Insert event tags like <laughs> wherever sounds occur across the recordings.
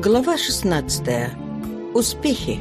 Глава 16. Успехи.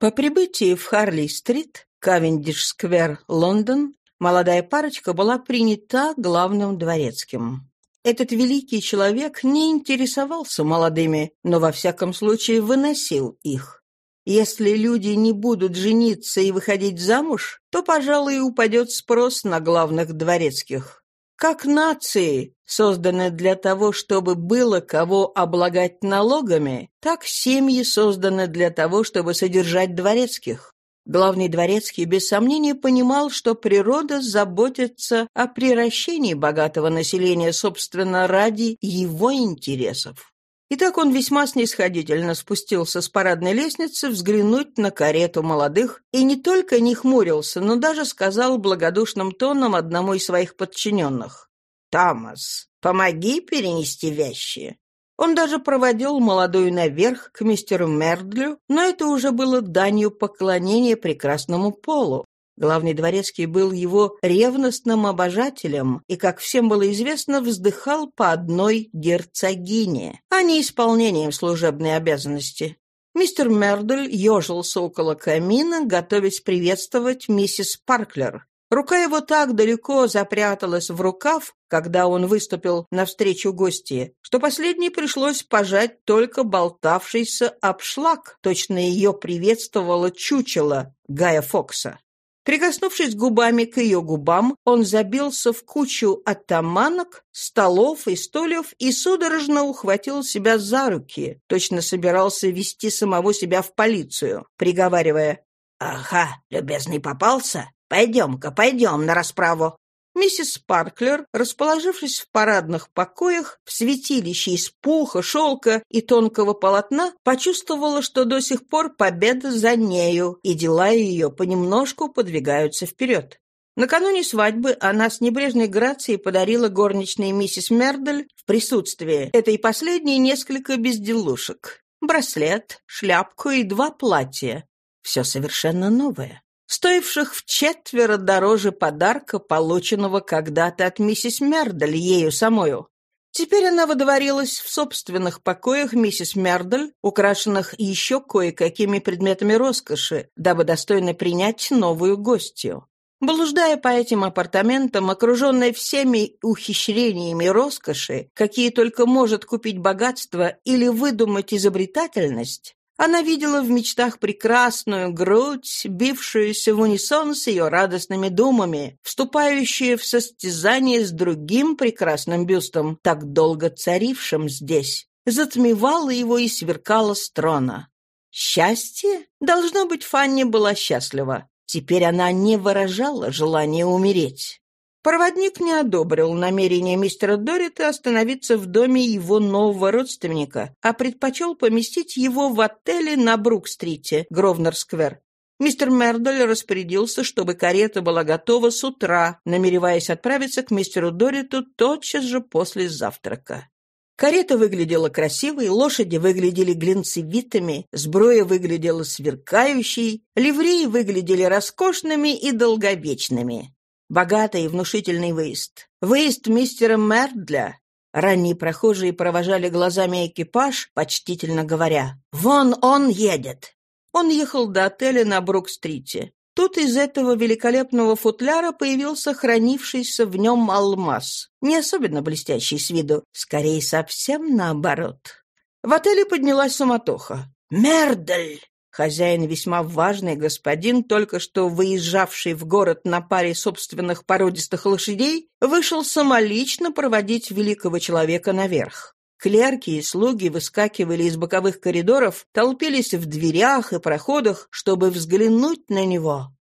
По прибытии в Харли-стрит, Кавендиш-сквер, Лондон, молодая парочка была принята главным дворецким. Этот великий человек не интересовался молодыми, но во всяком случае выносил их. Если люди не будут жениться и выходить замуж, то, пожалуй, упадет спрос на главных дворецких. Как нации, созданы для того, чтобы было кого облагать налогами, так семьи созданы для того, чтобы содержать дворецких. Главный дворецкий без сомнения понимал, что природа заботится о приращении богатого населения, собственно, ради его интересов. Итак, он весьма снисходительно спустился с парадной лестницы взглянуть на карету молодых и не только не хмурился, но даже сказал благодушным тоном одному из своих подчиненных. «Томас, помоги перенести вещи». Он даже проводил молодую наверх к мистеру Мердлю, но это уже было данью поклонения прекрасному полу. Главный дворецкий был его ревностным обожателем и, как всем было известно, вздыхал по одной герцогине, а не исполнением служебной обязанности. Мистер Мердель ежился около камина, готовясь приветствовать миссис Парклер. Рука его так далеко запряталась в рукав, когда он выступил навстречу гости, что последней пришлось пожать только болтавшийся обшлаг. Точно ее приветствовало чучело Гая Фокса. Прикоснувшись губами к ее губам, он забился в кучу оттаманок, столов и стульев и судорожно ухватил себя за руки, точно собирался вести самого себя в полицию, приговаривая «Ага, любезный попался? Пойдем-ка, пойдем на расправу. Миссис Парклер, расположившись в парадных покоях, в святилище из пуха, шелка и тонкого полотна, почувствовала, что до сих пор победа за нею, и дела ее понемножку подвигаются вперед. Накануне свадьбы она с небрежной грацией подарила горничной миссис Мердель в присутствии этой последней несколько безделушек. Браслет, шляпку и два платья. Все совершенно новое стоивших в четверо дороже подарка, полученного когда-то от миссис Мердель ею самою. Теперь она водворилась в собственных покоях миссис Мердель, украшенных еще кое-какими предметами роскоши, дабы достойно принять новую гостью. Блуждая по этим апартаментам, окруженная всеми ухищрениями роскоши, какие только может купить богатство или выдумать изобретательность, она видела в мечтах прекрасную грудь, бившуюся в унисон с ее радостными думами, вступающую в состязание с другим прекрасным бюстом, так долго царившим здесь. Затмевала его и сверкала с трона. Счастье? Должно быть, Фанни была счастлива. Теперь она не выражала желания умереть. Проводник не одобрил намерение мистера Дорита остановиться в доме его нового родственника, а предпочел поместить его в отеле на Брук-стрите, Гровнер-сквер. Мистер Мердоль распорядился, чтобы карета была готова с утра, намереваясь отправиться к мистеру Дориту тотчас же после завтрака. Карета выглядела красивой, лошади выглядели глинцевитыми, сброя выглядела сверкающей, ливреи выглядели роскошными и долговечными. Богатый и внушительный выезд. Выезд мистера Мердля. Ранние прохожие провожали глазами экипаж, почтительно говоря «Вон он едет!». Он ехал до отеля на Брук-стрите. Тут из этого великолепного футляра появился хранившийся в нем алмаз, не особенно блестящий с виду, скорее совсем наоборот. В отеле поднялась суматоха. «Мердель!» Хозяин весьма важный господин, только что выезжавший в город на паре собственных породистых лошадей, вышел самолично проводить великого человека наверх. Клерки и слуги выскакивали из боковых коридоров, толпились в дверях и проходах, чтобы взглянуть на него.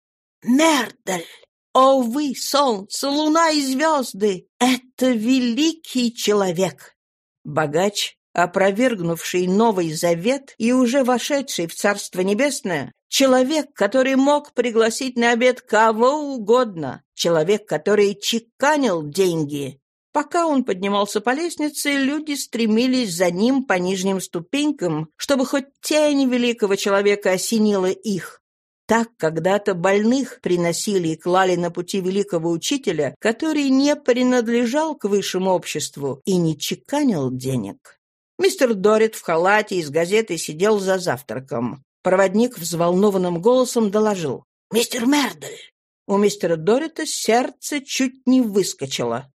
«Мердель! О вы, солнце, луна и звезды! Это великий человек!» Богач опровергнувший Новый Завет и уже вошедший в Царство Небесное, человек, который мог пригласить на обед кого угодно, человек, который чеканил деньги. Пока он поднимался по лестнице, люди стремились за ним по нижним ступенькам, чтобы хоть тень великого человека осенила их. Так когда-то больных приносили и клали на пути великого учителя, который не принадлежал к высшему обществу и не чеканил денег. Мистер Дорит в халате из газеты сидел за завтраком. Проводник взволнованным голосом доложил. «Мистер Мердель!» У мистера Дорита сердце чуть не выскочило.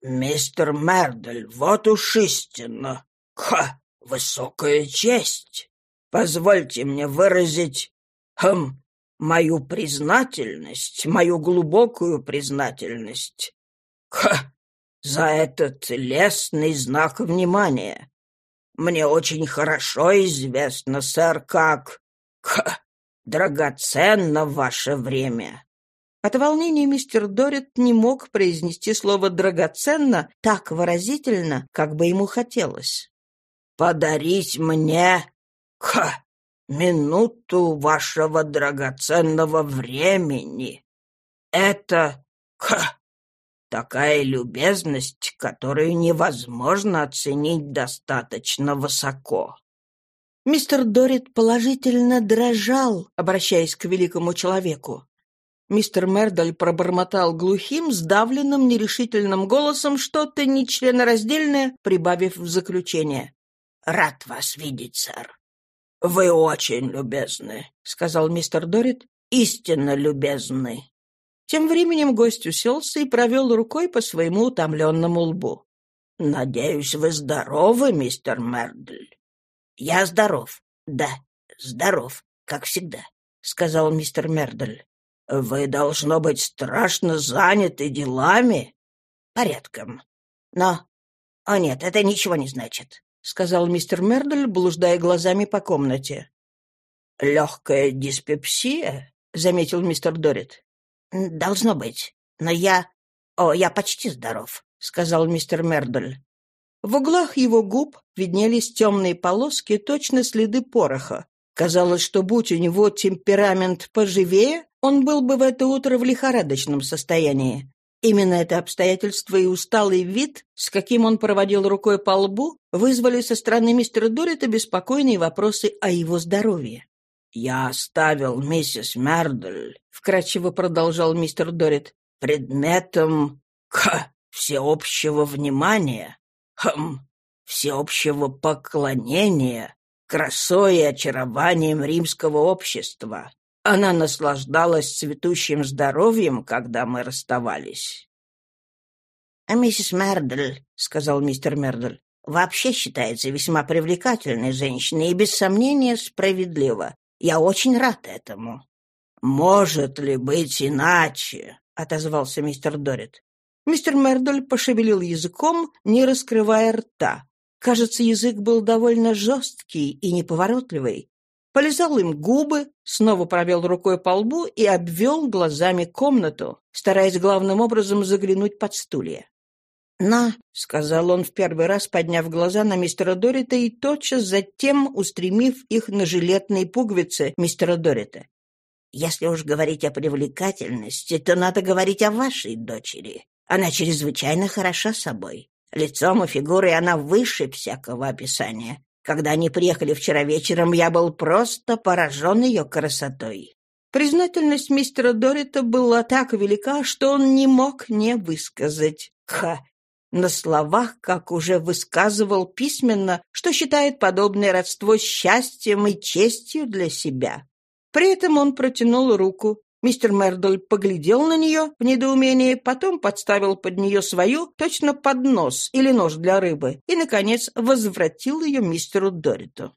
«Мистер Мердель, вот уж истинно! Ха! Высокая честь! Позвольте мне выразить, хм, мою признательность, мою глубокую признательность. Ха! За этот лестный знак внимания. Мне очень хорошо известно, сэр, как... Ха! Драгоценно ваше время. От волнения мистер Дорит не мог произнести слово «драгоценно» так выразительно, как бы ему хотелось. «Подарить мне... Ха! Минуту вашего драгоценного времени. Это... Ха! Такая любезность, которую невозможно оценить достаточно высоко». Мистер Дорит положительно дрожал, обращаясь к великому человеку. Мистер Мердаль пробормотал глухим, сдавленным, нерешительным голосом что-то нечленораздельное, прибавив в заключение. «Рад вас видеть, сэр». «Вы очень любезны», — сказал мистер Дорит. «Истинно любезны». Тем временем гость уселся и провел рукой по своему утомленному лбу. «Надеюсь, вы здоровы, мистер Мердль?» «Я здоров. Да, здоров, как всегда», — сказал мистер Мердль. «Вы, должно быть, страшно заняты делами?» «Порядком. Но... О нет, это ничего не значит», — сказал мистер Мердель, блуждая глазами по комнате. «Легкая диспепсия?» — заметил мистер Дорит. «Должно быть. Но я... О, я почти здоров», — сказал мистер Мердель. В углах его губ виднелись темные полоски, точно следы пороха. Казалось, что будь у него темперамент поживее, он был бы в это утро в лихорадочном состоянии. Именно это обстоятельство и усталый вид, с каким он проводил рукой по лбу, вызвали со стороны мистера Дорита беспокойные вопросы о его здоровье. «Я оставил миссис Мердель», — вкратчиво продолжал мистер Дорит, — «предметом ха, всеобщего внимания, хм, всеобщего поклонения, красой и очарованием римского общества. Она наслаждалась цветущим здоровьем, когда мы расставались. — А миссис Мердель, — сказал мистер Мердель, — вообще считается весьма привлекательной женщиной и, без сомнения, справедлива. Я очень рад этому. — Может ли быть иначе? — отозвался мистер Дорит. Мистер Мердель пошевелил языком, не раскрывая рта. Кажется, язык был довольно жесткий и неповоротливый полизал им губы, снова провел рукой по лбу и обвел глазами комнату, стараясь главным образом заглянуть под стулья. «На», — сказал он в первый раз, подняв глаза на мистера Дорита и тотчас затем устремив их на жилетные пуговицы мистера Дорита. «Если уж говорить о привлекательности, то надо говорить о вашей дочери. Она чрезвычайно хороша собой. Лицом и фигурой она выше всякого описания. Когда они приехали вчера вечером, я был просто поражен ее красотой. Признательность мистера Дорита была так велика, что он не мог не высказать. Ха! На словах, как уже высказывал письменно, что считает подобное родство счастьем и честью для себя. При этом он протянул руку, Мистер Мердоль поглядел на нее в недоумении, потом подставил под нее свою, точно поднос или нож для рыбы, и, наконец, возвратил ее мистеру Дориту.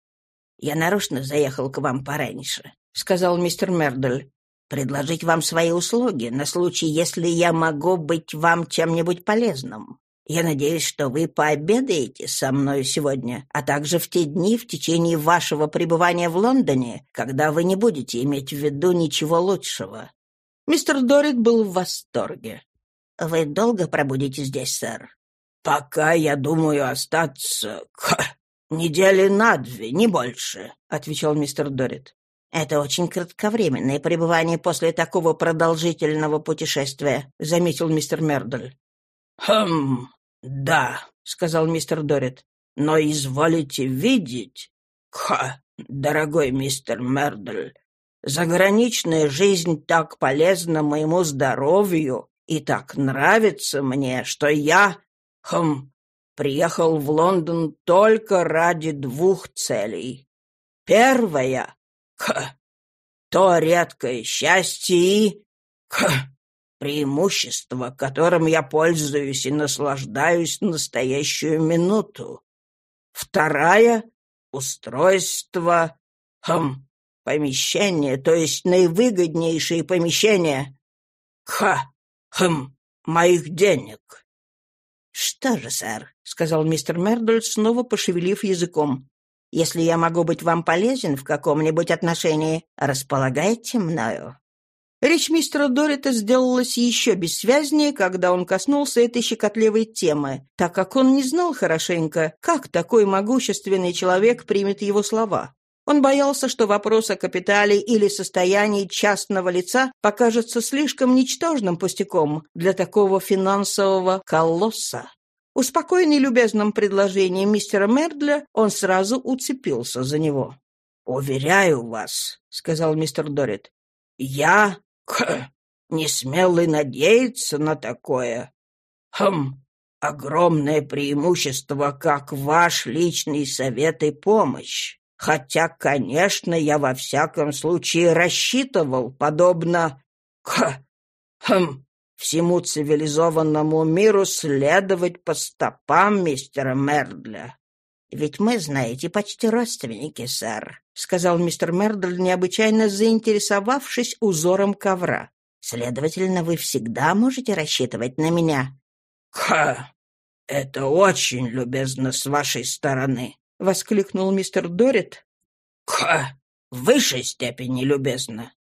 «Я нарочно заехал к вам пораньше», — сказал мистер Мердоль. «Предложить вам свои услуги на случай, если я могу быть вам чем-нибудь полезным. Я надеюсь, что вы пообедаете со мной сегодня, а также в те дни в течение вашего пребывания в Лондоне, когда вы не будете иметь в виду ничего лучшего». Мистер Дорит был в восторге. «Вы долго пробудете здесь, сэр?» «Пока я думаю остаться... Ха, недели на две, не больше», — отвечал мистер Дорит. «Это очень кратковременное пребывание после такого продолжительного путешествия», — заметил мистер Мердоль. «Хм, «Да», — сказал мистер Дорит, — «но изволите видеть...» «Ха, дорогой мистер Мердль, заграничная жизнь так полезна моему здоровью и так нравится мне, что я... Хм, приехал в Лондон только ради двух целей. Первая — к то редкое счастье и к преимущество, которым я пользуюсь и наслаждаюсь настоящую минуту. Вторая — устройство, хм, помещение, то есть наивыгоднейшее помещение, ха, хм, моих денег. «Что же, сэр», — сказал мистер Мердоль, снова пошевелив языком, «если я могу быть вам полезен в каком-нибудь отношении, располагайте мною». Речь мистера Дорита сделалась еще бессвязнее, когда он коснулся этой щекотливой темы, так как он не знал хорошенько, как такой могущественный человек примет его слова. Он боялся, что вопрос о капитале или состоянии частного лица покажется слишком ничтожным пустяком для такого финансового колосса. Успокоенный любезным предложением мистера Мердля, он сразу уцепился за него. «Уверяю вас», — сказал мистер Дорит, — «я Х, не смел и надеяться на такое. Хм, огромное преимущество, как ваш личный совет и помощь. Хотя, конечно, я во всяком случае рассчитывал, подобно... Хм, всему цивилизованному миру следовать по стопам мистера Мердля. «Ведь мы, знаете, почти родственники, сэр», — сказал мистер Мердль, необычайно заинтересовавшись узором ковра. «Следовательно, вы всегда можете рассчитывать на меня». «Ха! Это очень любезно с вашей стороны», — воскликнул мистер Дорит. «Ха! В высшей степени любезно».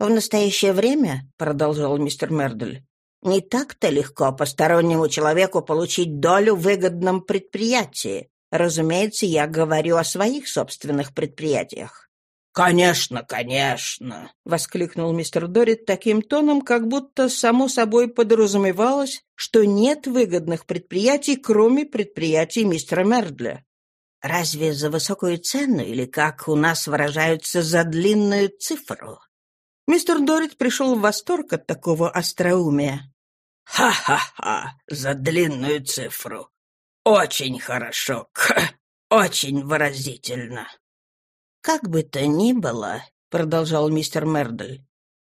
«В настоящее время», — продолжал мистер Мердль, «не так-то легко постороннему человеку получить долю в выгодном предприятии, Разумеется, я говорю о своих собственных предприятиях. «Конечно, конечно!» — воскликнул мистер Дорит таким тоном, как будто само собой подразумевалось, что нет выгодных предприятий, кроме предприятий мистера Мердля. «Разве за высокую цену или, как у нас выражаются, за длинную цифру?» Мистер Дорит пришел в восторг от такого остроумия. «Ха-ха-ха! За длинную цифру! Очень хорошо, <laughs> очень выразительно. Как бы то ни было, продолжал мистер Мердль,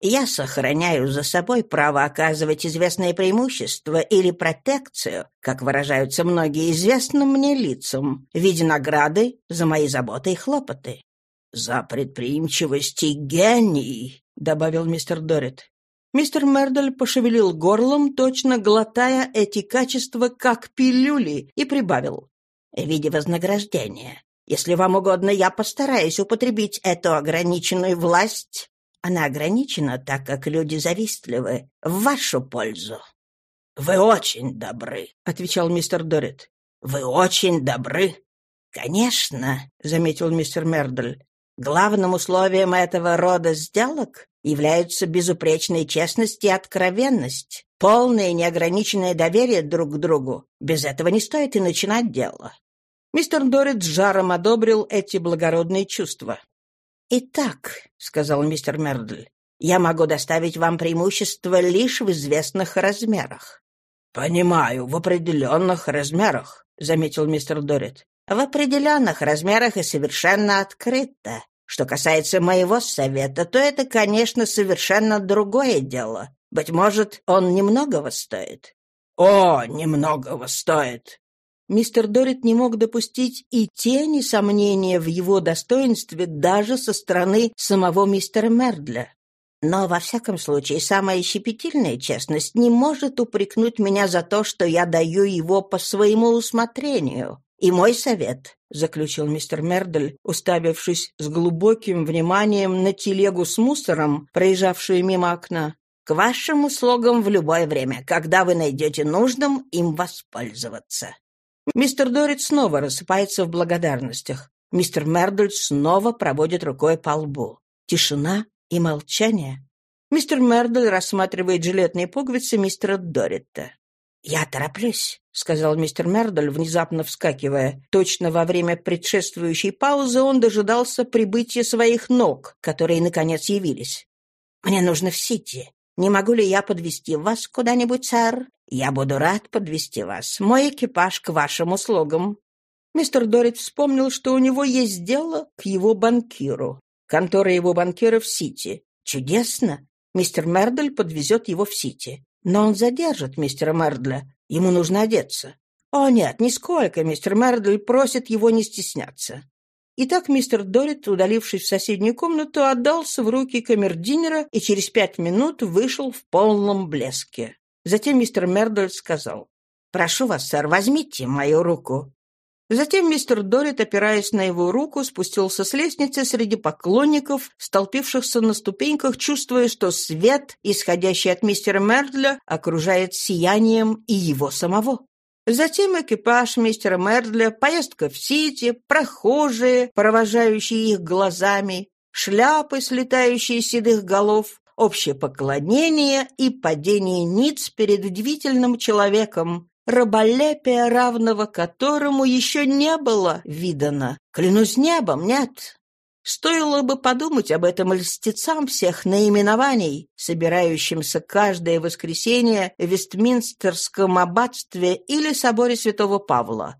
я сохраняю за собой право оказывать известное преимущество или протекцию, как выражаются многие известным мне лицам, в виде награды за мои заботы и хлопоты. «За предприимчивость и гений», — добавил мистер Дорит. Мистер Мердель пошевелил горлом, точно глотая эти качества как пилюли, и прибавил. «В виде вознаграждения. Если вам угодно, я постараюсь употребить эту ограниченную власть. Она ограничена, так как люди завистливы, в вашу пользу». «Вы очень добры», — отвечал мистер Дорит. «Вы очень добры». «Конечно», — заметил мистер Мердель. «Главным условием этого рода сделок являются безупречная честность и откровенность, полное неограниченное доверие друг к другу. Без этого не стоит и начинать дело. Мистер Дорит с жаром одобрил эти благородные чувства. «Итак», — сказал мистер Мердль, — «я могу доставить вам преимущество лишь в известных размерах». «Понимаю, в определенных размерах», — заметил мистер Дорит. «В определенных размерах и совершенно открыто. Что касается моего совета, то это, конечно, совершенно другое дело. Быть может, он немногого стоит. О, немногого стоит. Мистер Дорит не мог допустить и тени сомнения в его достоинстве даже со стороны самого мистера Мердля. Но, во всяком случае, самая щепетильная честность не может упрекнуть меня за то, что я даю его по своему усмотрению. И мой совет, — заключил мистер Мердель, уставившись с глубоким вниманием на телегу с мусором, проезжавшую мимо окна, — к вашим услугам в любое время, когда вы найдете нужным им воспользоваться. Мистер Дорит снова рассыпается в благодарностях. Мистер Мердель снова проводит рукой по лбу. Тишина и молчание. Мистер Мердель рассматривает жилетные пуговицы мистера Доритта. «Я тороплюсь», — сказал мистер Мердоль, внезапно вскакивая. Точно во время предшествующей паузы он дожидался прибытия своих ног, которые, наконец, явились. «Мне нужно в Сити. Не могу ли я подвести вас куда-нибудь, сэр? Я буду рад подвести вас. Мой экипаж к вашим услугам». Мистер Дорит вспомнил, что у него есть дело к его банкиру. Контора его банкира в Сити. Чудесно. Мистер Мердель подвезет его в Сити. Но он задержит мистера Мердля. Ему нужно одеться. О, нет, нисколько. Мистер Мердель просит его не стесняться. Итак, мистер Дорит, удалившись в соседнюю комнату, отдался в руки камердинера и через пять минут вышел в полном блеске. Затем мистер Мердель сказал, «Прошу вас, сэр, возьмите мою руку». Затем мистер Дорит, опираясь на его руку, спустился с лестницы среди поклонников, столпившихся на ступеньках, чувствуя, что свет, исходящий от мистера Мердля, окружает сиянием и его самого. Затем экипаж мистера Мердля, поездка в Сити, прохожие, провожающие их глазами, шляпы, слетающие с седых голов, общее поклонение и падение ниц перед удивительным человеком, раболепие равного которому еще не было видано. Клянусь небом, нет. Стоило бы подумать об этом льстецам всех наименований, собирающимся каждое воскресенье в Вестминстерском аббатстве или соборе святого Павла.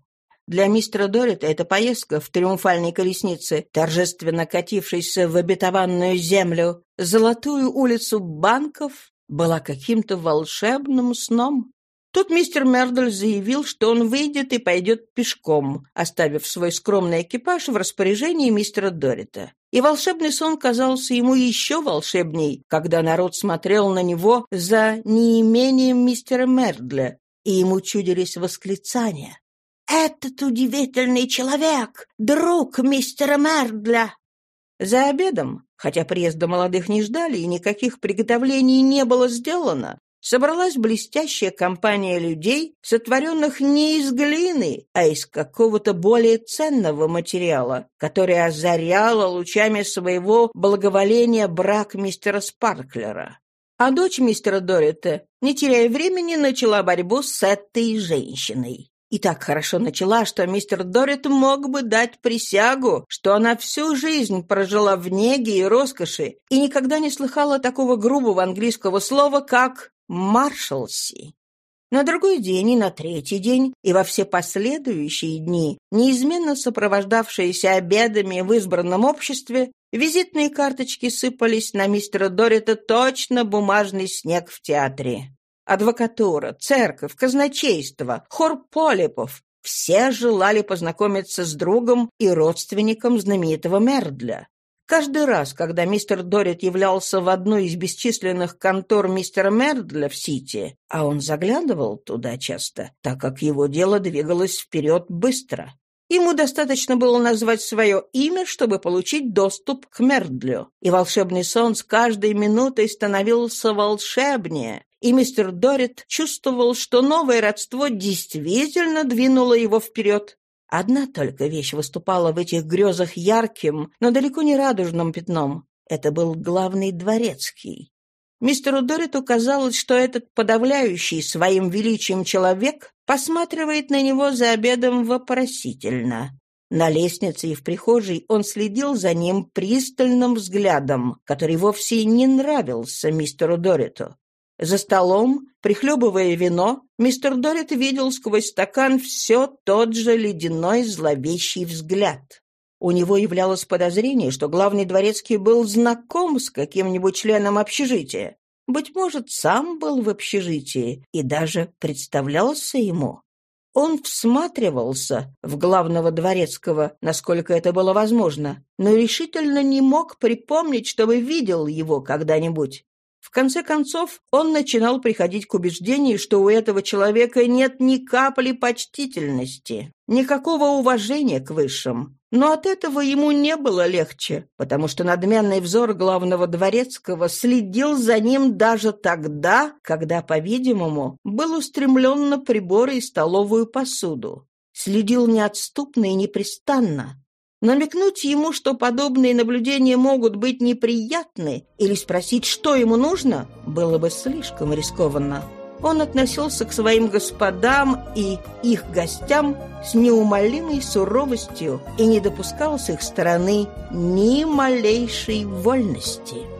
Для мистера Дорита эта поездка в триумфальной колеснице, торжественно катившейся в обетованную землю, золотую улицу банков, была каким-то волшебным сном. Тут мистер Мердель заявил, что он выйдет и пойдет пешком, оставив свой скромный экипаж в распоряжении мистера Дорита. И волшебный сон казался ему еще волшебней, когда народ смотрел на него за неимением мистера Мердля, и ему чудились восклицания. «Этот удивительный человек! Друг мистера Мердля!» За обедом, хотя приезда молодых не ждали и никаких приготовлений не было сделано, собралась блестящая компания людей, сотворенных не из глины, а из какого-то более ценного материала, который озаряла лучами своего благоволения брак мистера Спарклера. А дочь мистера Дорита, не теряя времени, начала борьбу с этой женщиной. И так хорошо начала, что мистер Дорит мог бы дать присягу, что она всю жизнь прожила в неге и роскоши и никогда не слыхала такого грубого английского слова, как Маршалси. На другой день и на третий день, и во все последующие дни, неизменно сопровождавшиеся обедами в избранном обществе, визитные карточки сыпались на мистера Дорита точно бумажный снег в театре. Адвокатура, церковь, казначейство, хор полипов — все желали познакомиться с другом и родственником знаменитого Мердля. Каждый раз, когда мистер Дорит являлся в одну из бесчисленных контор мистера Мердля в Сити, а он заглядывал туда часто, так как его дело двигалось вперед быстро, Ему достаточно было назвать свое имя, чтобы получить доступ к Мердлю. И волшебный сон с каждой минутой становился волшебнее. И мистер Дорит чувствовал, что новое родство действительно двинуло его вперед. Одна только вещь выступала в этих грезах ярким, но далеко не радужным пятном. Это был главный дворецкий. Мистеру Дориту казалось, что этот подавляющий своим величием человек посматривает на него за обедом вопросительно. На лестнице и в прихожей он следил за ним пристальным взглядом, который вовсе не нравился мистеру Дориту. За столом, прихлебывая вино, мистер Дорит видел сквозь стакан все тот же ледяной зловещий взгляд. У него являлось подозрение, что главный дворецкий был знаком с каким-нибудь членом общежития. Быть может, сам был в общежитии и даже представлялся ему. Он всматривался в главного дворецкого, насколько это было возможно, но решительно не мог припомнить, чтобы видел его когда-нибудь. В конце концов, он начинал приходить к убеждению, что у этого человека нет ни капли почтительности, никакого уважения к высшим. Но от этого ему не было легче, потому что надменный взор главного дворецкого следил за ним даже тогда, когда, по-видимому, был устремлен на приборы и столовую посуду. Следил неотступно и непрестанно, Намекнуть ему, что подобные наблюдения могут быть неприятны, или спросить, что ему нужно, было бы слишком рискованно. Он относился к своим господам и их гостям с неумолимой суровостью и не допускал с их стороны ни малейшей вольности.